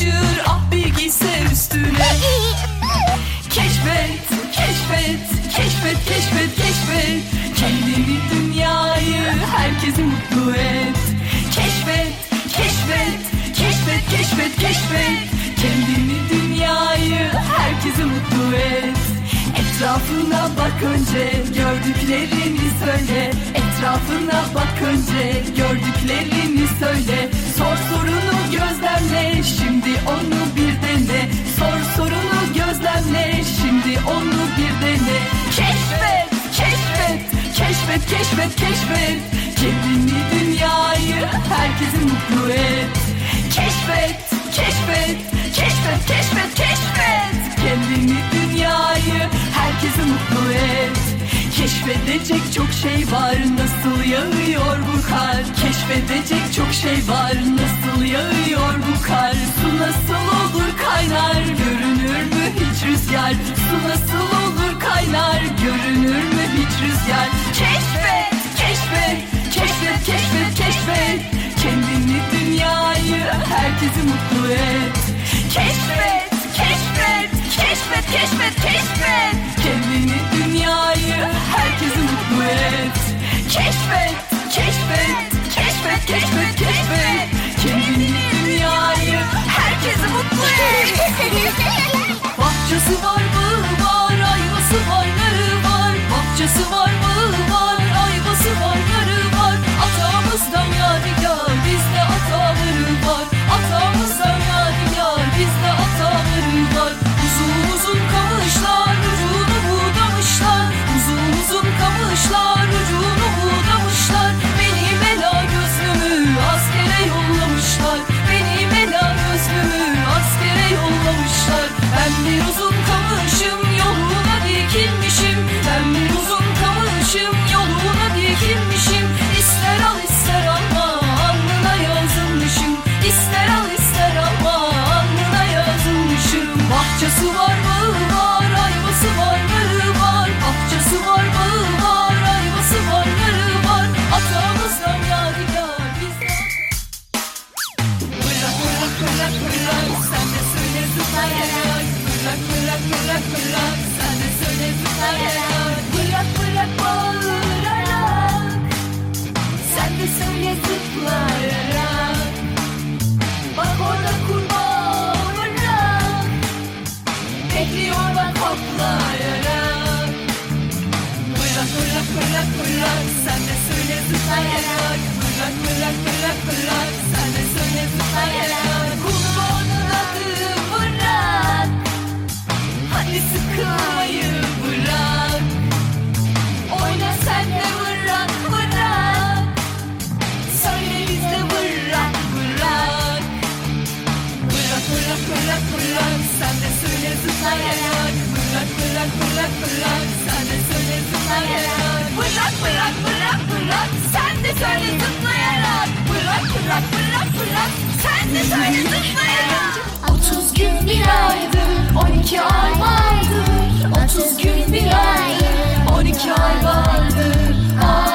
Yakışır. Ah bilgise üstüne. Keşfet, keşfet, keşfet, keşfet, keşfet. Kendini dünyayı herkesi mutlu et. Keşfet, keşfet, keşfet, keşfet, keşfet. Kendini dünyayı herkesi mutlu et. Etrafına bak önce gördüklerini söyle. Etrafına bak önce gördüklerini söyle keşfet, keşfet, keşfet. Kendini dünyayı herkesi mutlu et. Keşfet, keşfet, keşfet, keşfet, keşfet. Kendini dünyayı herkesi mutlu et. Keşfedecek çok şey var nasıl yağıyor bu kar? Keşfedecek çok şey var nasıl yağıyor bu kar? Su nasıl olur kaynar? Görünür mü hiç rüzgar? Su nasıl olur kaynar? Görünür mü hiç rüzgar. Keşfet, keşfet, keşfet, keşfet, keşfet Kendini dünyayı herkesi mutlu et. Keşfet, keşfet, keşfet, keşfet, keşfet Kendini dünyayı herkesi mutlu et. Keşfet, keşfet, keşfet, keşfet, keşfet Kendini dünyayı herkesi mutlu et söyle zıplayarak. Bırak bırak bırak bırak. Sen de söyle zıplayarak. 30 gün bir aydır 12 ay vardır 30 gün bir aydır 12 ay vardır Ay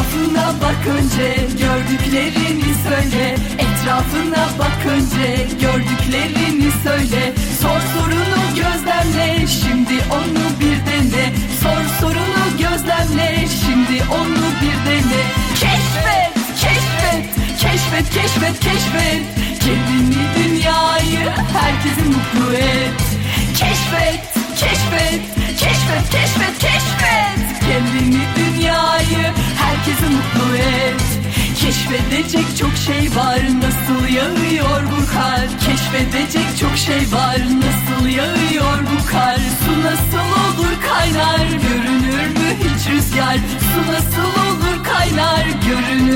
Etrafına bak önce gördüklerini söyle. Etrafına bak önce gördüklerini söyle. Sor sorunu gözlemle Şimdi onu bir dene. Sor sorunu gözlemle Şimdi onu bir dene. Keşfet, keşfet Keşfet, keşfet, keşfet. Kendini dünyayı herkesi mutlu et. Keşfet, keşfet Keşfet, keşfet, keşfet. Kendini herkesi mutlu et? Keşfedecek çok şey var. Nasıl yağıyor bu kar? Keşfedecek çok şey var. Nasıl yağıyor bu kar? Su nasıl olur kaynar? Görünür mü hiç rüzgar? Su nasıl olur kaynar? Görünür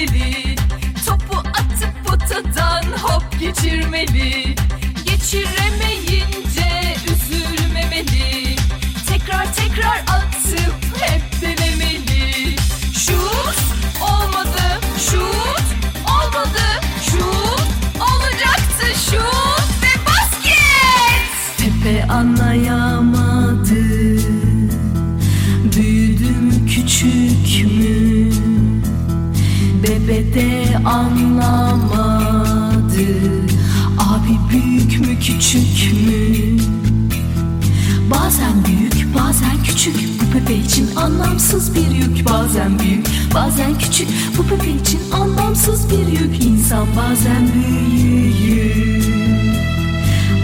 eğlenceli Topu atıp potadan hop geçirmeli. Geçiremeyince üzülmemeli. Tekrar tekrar atıp hep denemeli. Şut olmadı, şut olmadı, şut olacaktı şut ve basket! Tepe anlayamadı anlamadı. Abi büyük mü küçük mü? Bazen büyük bazen küçük. Bu bebe için anlamsız bir yük. Bazen büyük bazen küçük. Bu bebe için anlamsız bir yük. İnsan bazen büyür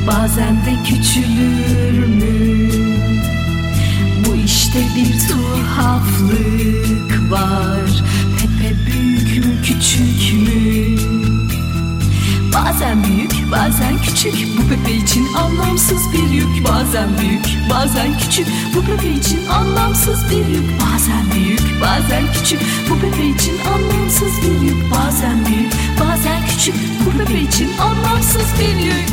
Bazen de küçülür mü? Bu işte bir tuhaflık var. Pepe küçük mü? Bazen büyük bazen küçük. Bu Pepe için anlamsız bir yük. Bazen büyük bazen küçük. Bu Pepe için anlamsız bir yük. Bazen büyük bazen küçük. Bu Pepe için anlamsız bir yük. Bazen büyük bazen küçük. Bu Pepe için anlamsız bir yük.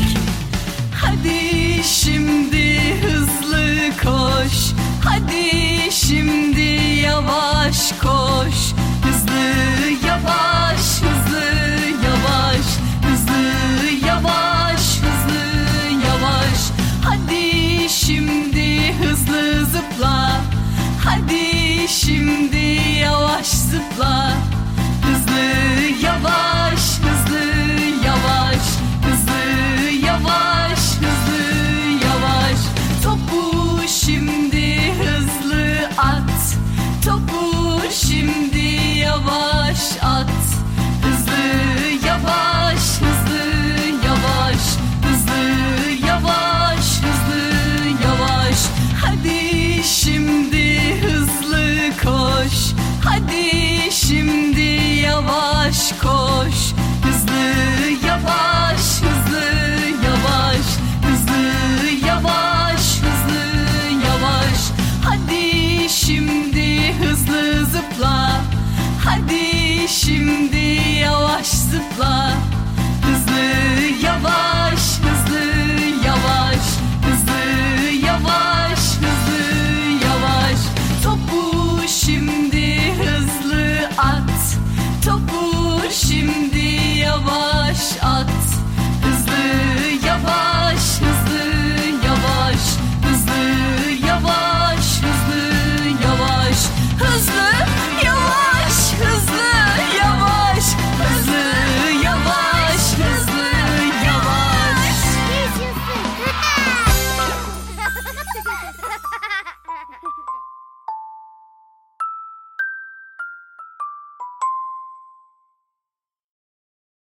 Hadi şimdi hızlı koş. Hadi şimdi yavaş koş blood. Şimdi yavaş zıpla